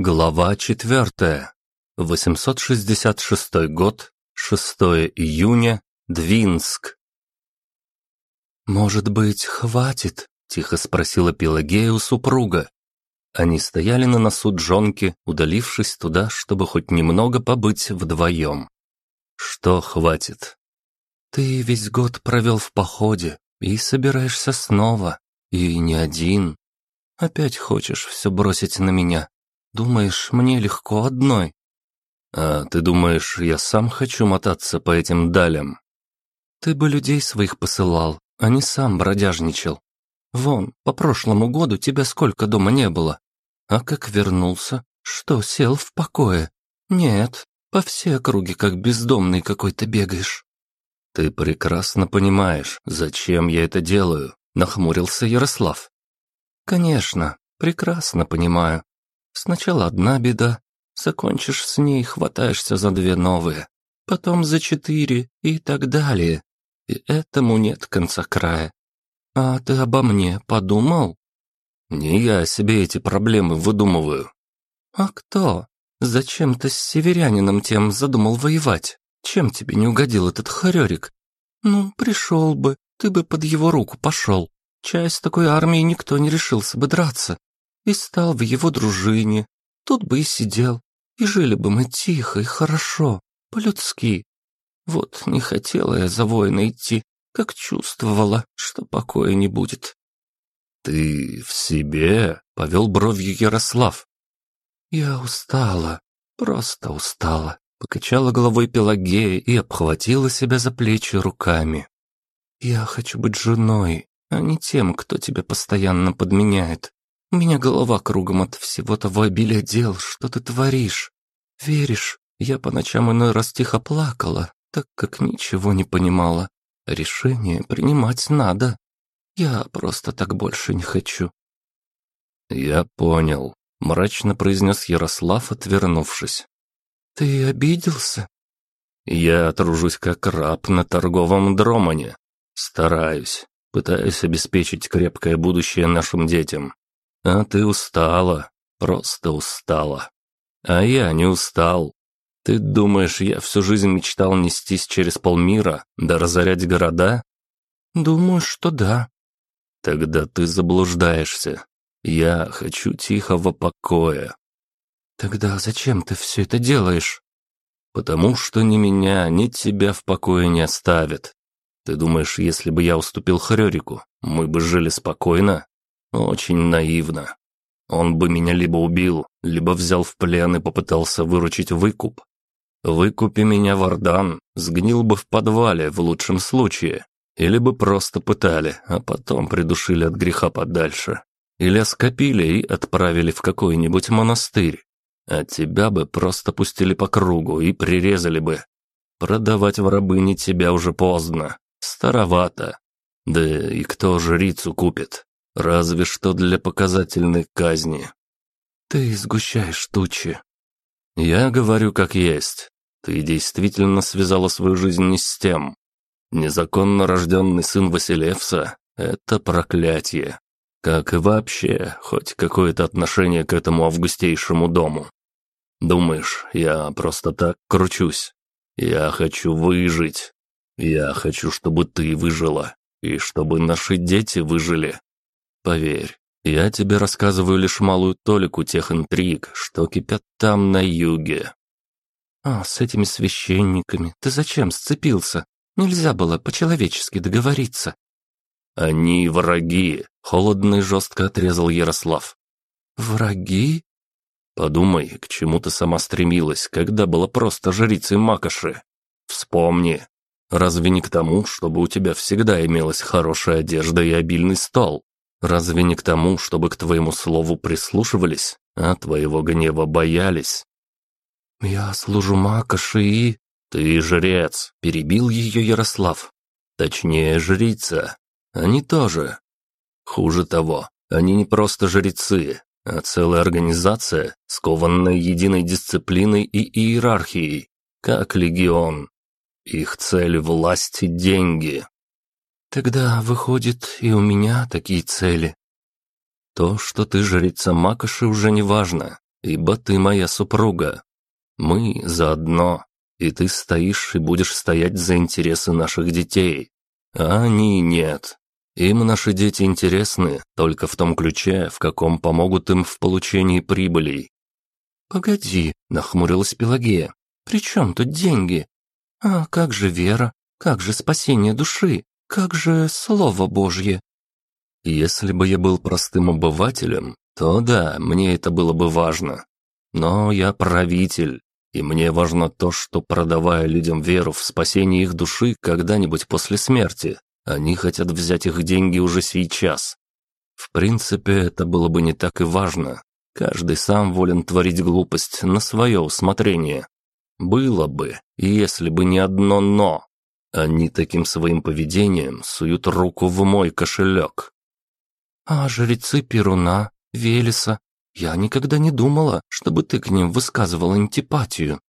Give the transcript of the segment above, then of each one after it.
Глава 4. 866 год, 6 июня, Двинск. «Может быть, хватит?» – тихо спросила Пелагея у супруга. Они стояли на носу джонки, удалившись туда, чтобы хоть немного побыть вдвоем. «Что хватит?» «Ты весь год провел в походе и собираешься снова, и не один. Опять хочешь все бросить на меня?» Думаешь, мне легко одной?» «А ты думаешь, я сам хочу мотаться по этим далям?» «Ты бы людей своих посылал, а не сам бродяжничал. Вон, по прошлому году тебя сколько дома не было. А как вернулся? Что, сел в покое? Нет, по все округе как бездомный какой-то бегаешь». «Ты прекрасно понимаешь, зачем я это делаю», — нахмурился Ярослав. «Конечно, прекрасно понимаю. Сначала одна беда, закончишь с ней, хватаешься за две новые, потом за четыре и так далее. И этому нет конца края. А ты обо мне подумал? Не я себе эти проблемы выдумываю. А кто? Зачем ты с северянином тем задумал воевать? Чем тебе не угодил этот хорерик? Ну, пришел бы, ты бы под его руку пошел. Часть такой армии никто не решился бы драться и стал в его дружине. Тут бы и сидел, и жили бы мы тихо и хорошо, по-людски. Вот не хотела я за воина идти, как чувствовала, что покоя не будет. «Ты в себе?» — повел бровью Ярослав. «Я устала, просто устала», — покачала головой Пелагея и обхватила себя за плечи руками. «Я хочу быть женой, а не тем, кто тебя постоянно подменяет. У меня голова кругом от всего того обилия дел, что ты творишь. Веришь, я по ночам иной раз тихо плакала, так как ничего не понимала. Решение принимать надо. Я просто так больше не хочу». «Я понял», — мрачно произнес Ярослав, отвернувшись. «Ты обиделся?» «Я тружусь как раб на торговом дромане. Стараюсь, пытаюсь обеспечить крепкое будущее нашим детям. А ты устала, просто устала. А я не устал. Ты думаешь, я всю жизнь мечтал нестись через полмира, да разорять города? Думаю, что да. Тогда ты заблуждаешься. Я хочу тихого покоя. Тогда зачем ты все это делаешь? Потому что ни меня, ни тебя в покое не оставят. Ты думаешь, если бы я уступил Хрёрику, мы бы жили спокойно? Очень наивно. Он бы меня либо убил, либо взял в плен и попытался выручить выкуп. Выкупи меня, Вардан, сгнил бы в подвале в лучшем случае. Или бы просто пытали, а потом придушили от греха подальше. Или оскопили и отправили в какой-нибудь монастырь. А тебя бы просто пустили по кругу и прирезали бы. Продавать в рабыни тебя уже поздно, старовато. Да и кто жрицу купит? Разве что для показательной казни. Ты сгущаешь тучи. Я говорю как есть. Ты действительно связала свою жизнь не с тем. Незаконно рожденный сын Василевса — это проклятие. Как и вообще, хоть какое-то отношение к этому августейшему дому. Думаешь, я просто так кручусь? Я хочу выжить. Я хочу, чтобы ты выжила. И чтобы наши дети выжили. Поверь, я тебе рассказываю лишь малую толику тех интриг, что кипят там, на юге». «А с этими священниками ты зачем сцепился? Нельзя было по-человечески договориться». «Они враги», — холодно и жестко отрезал Ярослав. «Враги?» «Подумай, к чему ты сама стремилась, когда была просто жрицей Макоши. Вспомни, разве не к тому, чтобы у тебя всегда имелась хорошая одежда и обильный стол? Разве не к тому, чтобы к твоему слову прислушивались, а твоего гнева боялись? Я служу Макоши и... Ты жрец, перебил ее Ярослав. Точнее, жрица. Они тоже. Хуже того, они не просто жрецы, а целая организация, скованная единой дисциплиной и иерархией, как легион. Их цель – власть и деньги. Тогда, выходит, и у меня такие цели. То, что ты жрица Макоши, уже не важно. ибо ты моя супруга. Мы заодно, и ты стоишь и будешь стоять за интересы наших детей. А они нет. Им наши дети интересны только в том ключе, в каком помогут им в получении прибылей. «Погоди», — нахмурилась Пелагея. «При чем тут деньги? А как же вера? Как же спасение души? Как же Слово Божье?» Если бы я был простым обывателем, то да, мне это было бы важно. Но я правитель, и мне важно то, что, продавая людям веру в спасение их души когда-нибудь после смерти, они хотят взять их деньги уже сейчас. В принципе, это было бы не так и важно. Каждый сам волен творить глупость на свое усмотрение. Было бы, если бы не одно «но». Они таким своим поведением суют руку в мой кошелек. А жрецы Перуна, Велеса, я никогда не думала, чтобы ты к ним высказывал антипатию.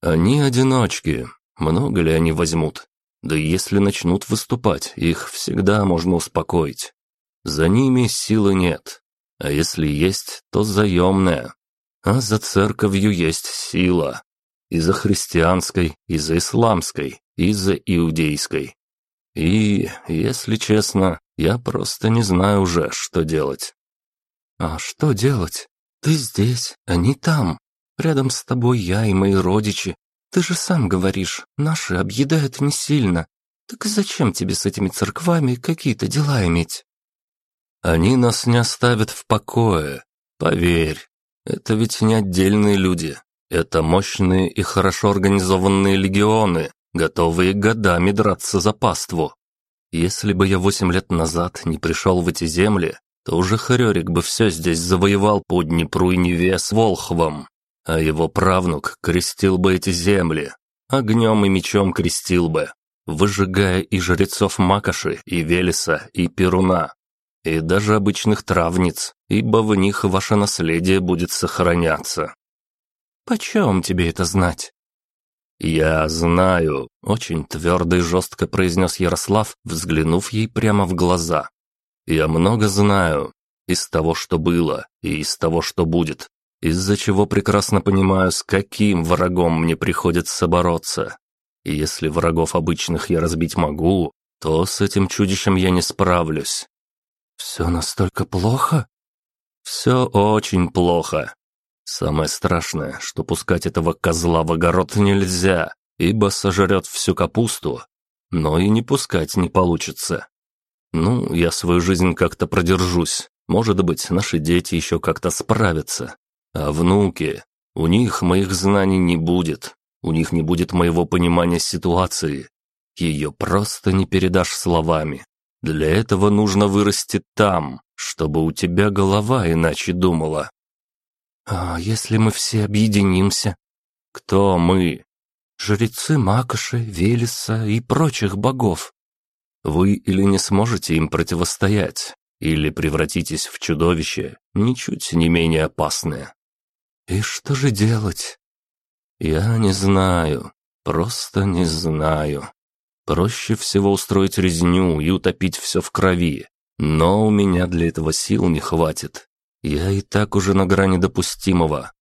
Они одиночки. Много ли они возьмут? Да если начнут выступать, их всегда можно успокоить. За ними силы нет. А если есть, то заемная. А за церковью есть сила. И за христианской, и за исламской, и за иудейской. И, если честно, я просто не знаю уже, что делать. «А что делать? Ты здесь, они там. Рядом с тобой я и мои родичи. Ты же сам говоришь, наши объедают не сильно. Так зачем тебе с этими церквами какие-то дела иметь?» «Они нас не оставят в покое, поверь. Это ведь не отдельные люди. Это мощные и хорошо организованные легионы, готовые годами драться за паству. Если бы я восемь лет назад не пришел в эти земли, то уже Хрёрик бы все здесь завоевал по Днепру и Неве с Волхвом, а его правнук крестил бы эти земли, огнем и мечом крестил бы, выжигая и жрецов Макоши, и Велеса, и Перуна, и даже обычных травниц, ибо в них ваше наследие будет сохраняться. «Почем тебе это знать?» «Я знаю», — очень твердо и жестко произнес Ярослав, взглянув ей прямо в глаза. Я много знаю. Из того, что было, и из того, что будет. Из-за чего прекрасно понимаю, с каким врагом мне приходится бороться. И если врагов обычных я разбить могу, то с этим чудищем я не справлюсь. Все настолько плохо? Все очень плохо. Самое страшное, что пускать этого козла в огород нельзя, ибо сожрет всю капусту, но и не пускать не получится. Ну, я свою жизнь как-то продержусь. Может быть, наши дети еще как-то справятся. А внуки? У них моих знаний не будет. У них не будет моего понимания ситуации. Ее просто не передашь словами. Для этого нужно вырасти там, чтобы у тебя голова иначе думала. А если мы все объединимся? Кто мы? Жрецы Макоши, Велеса и прочих богов. Вы или не сможете им противостоять, или превратитесь в чудовище, ничуть не менее опасное. И что же делать? Я не знаю, просто не знаю. Проще всего устроить резню и утопить все в крови, но у меня для этого сил не хватит. Я и так уже на грани допустимого.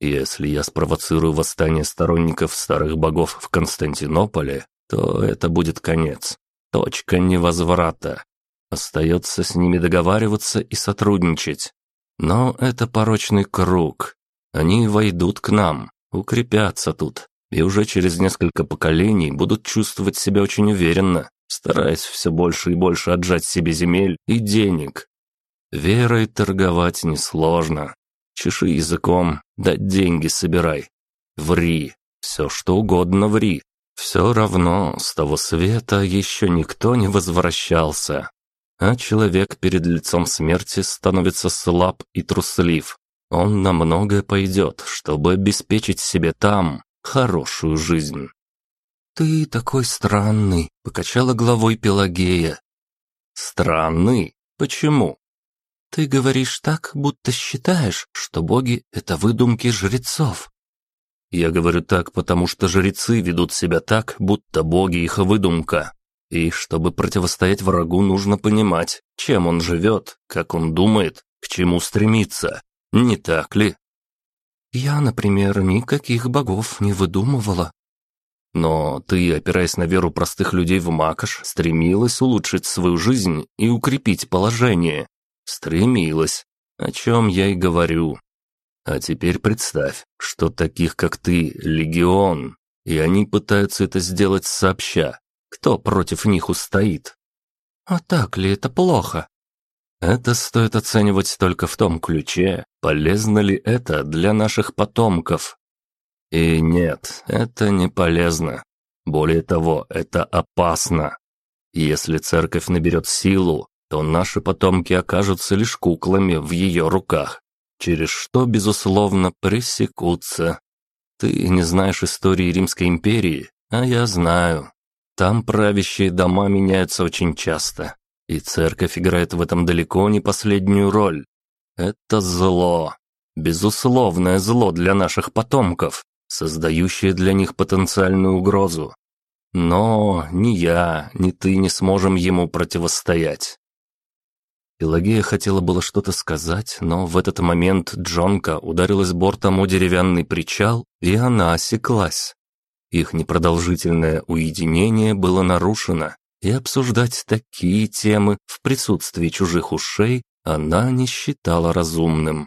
Если я спровоцирую восстание сторонников старых богов в Константинополе, то это будет конец. Точка невозврата. Остается с ними договариваться и сотрудничать. Но это порочный круг. Они войдут к нам, укрепятся тут, и уже через несколько поколений будут чувствовать себя очень уверенно, стараясь все больше и больше отжать себе земель и денег. Верой торговать несложно. Чеши языком, дать деньги собирай. Ври, все что угодно ври, все равно с того света еще никто не возвращался. А человек перед лицом смерти становится слаб и труслив. Он на многое пойдет, чтобы обеспечить себе там хорошую жизнь. «Ты такой странный», — покачала головой Пелагея. «Странный? Почему?» «Ты говоришь так, будто считаешь, что боги — это выдумки жрецов. Я говорю так, потому что жрецы ведут себя так, будто боги их выдумка. И чтобы противостоять врагу, нужно понимать, чем он живет, как он думает, к чему стремится. Не так ли? Я, например, никаких богов не выдумывала. Но ты, опираясь на веру простых людей в Макаш, стремилась улучшить свою жизнь и укрепить положение. Стремилась, о чем я и говорю. А теперь представь, что таких, как ты, легион, и они пытаются это сделать сообща. Кто против них устоит? А так ли это плохо? Это стоит оценивать только в том ключе, полезно ли это для наших потомков, и нет, это не полезно. Более того, это опасно. Если церковь наберет силу, то наши потомки окажутся лишь куклами в ее руках, через что, безусловно, пресекутся. Ты не знаешь истории Римской империи, а я знаю. Там правящие дома меняются очень часто, и церковь играет в этом далеко не последнюю роль. Это зло, безусловное зло для наших потомков, создающее для них потенциальную угрозу. Но ни я, ни ты не сможем ему противостоять. Пелагея хотела было что-то сказать, но в этот момент Джонка ударилась бортом о деревянный причал, и она осеклась. Их непродолжительное уединение было нарушено, и обсуждать такие темы в присутствии чужих ушей она не считала разумным.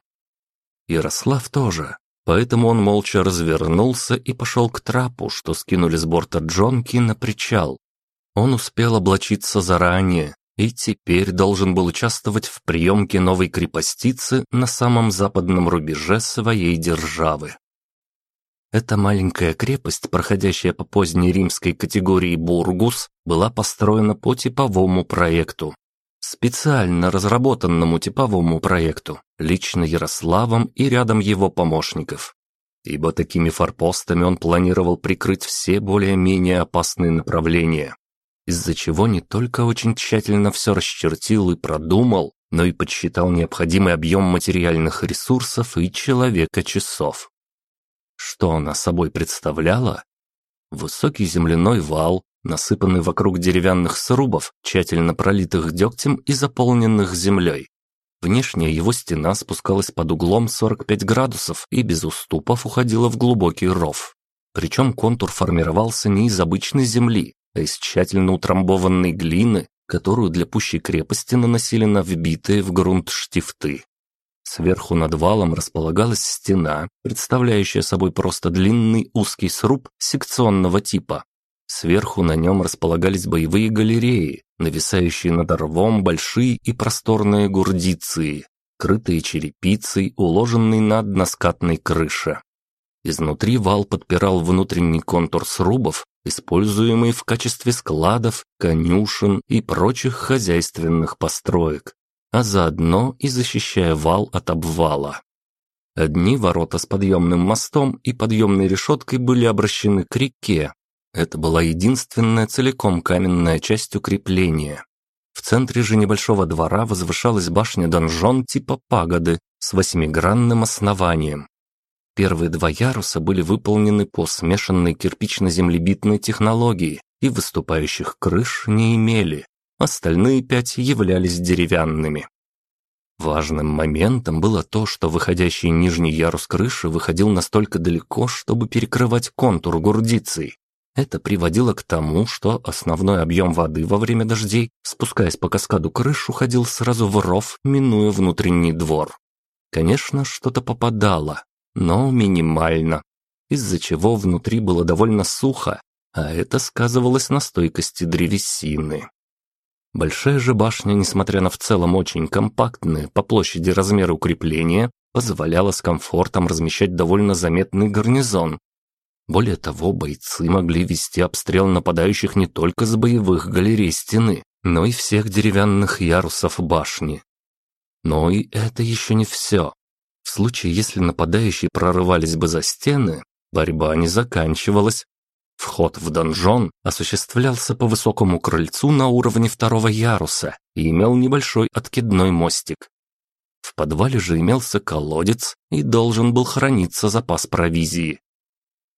Ярослав тоже, Поэтому он молча развернулся и пошел к трапу, что скинули с борта Джонки на причал. Он успел облачиться заранее и теперь должен был участвовать в приемке новой крепостицы на самом западном рубеже своей державы. Эта маленькая крепость, проходящая по поздней римской категории Бургус, была построена по типовому проекту, специально разработанному типовому проекту, лично Ярославом и рядом его помощников. Ибо такими форпостами он планировал прикрыть все более-менее опасные направления, из-за чего не только очень тщательно все расчертил и продумал, но и подсчитал необходимый объем материальных ресурсов и человека-часов. Что она собой представляла? Высокий земляной вал, насыпанный вокруг деревянных срубов, тщательно пролитых дегтем и заполненных землей. Внешняя его стена спускалась под углом 45 градусов и без уступов уходила в глубокий ров. Причем контур формировался не из обычной земли, а из тщательно утрамбованной глины, которую для пущей крепости наносили на вбитые в грунт штифты. Сверху над валом располагалась стена, представляющая собой просто длинный узкий сруб секционного типа. Сверху на нем располагались боевые галереи, нависающие над рвом большие и просторные гурдиции, крытые черепицей, уложенные на односкатной крыше. Изнутри вал подпирал внутренний контур срубов, используемый в качестве складов, конюшен и прочих хозяйственных построек а заодно и защищая вал от обвала. Одни ворота с подъемным мостом и подъемной решеткой были обращены к реке. Это была единственная целиком каменная часть укрепления. В центре же небольшого двора возвышалась башня-донжон типа пагоды с восьмигранным основанием. Первые два яруса были выполнены по смешанной кирпично-землебитной технологии и выступающих крыш не имели остальные пять являлись деревянными. Важным моментом было то, что выходящий нижний ярус крыши выходил настолько далеко, чтобы перекрывать контур гурдиции. Это приводило к тому, что основной объем воды во время дождей, спускаясь по каскаду крыш, уходил сразу в ров, минуя внутренний двор. Конечно, что-то попадало, но минимально, из-за чего внутри было довольно сухо, а это сказывалось на стойкости древесины. Большая же башня, несмотря на в целом очень компактные по площади размеры укрепления, позволяла с комфортом размещать довольно заметный гарнизон. Более того, бойцы могли вести обстрел нападающих не только с боевых галерей стены, но и всех деревянных ярусов башни. Но и это еще не все. В случае, если нападающие прорывались бы за стены, борьба не заканчивалась, Вход в донжон осуществлялся по высокому крыльцу на уровне второго яруса и имел небольшой откидной мостик. В подвале же имелся колодец и должен был храниться запас провизии.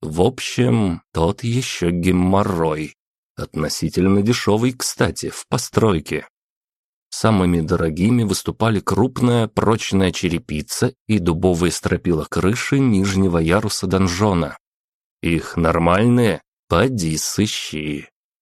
В общем, тот еще геморрой. Относительно дешевый, кстати, в постройке. Самыми дорогими выступали крупная прочная черепица и дубовые стропила крыши нижнего яруса донжона. Их нормальные? Поди сыщи.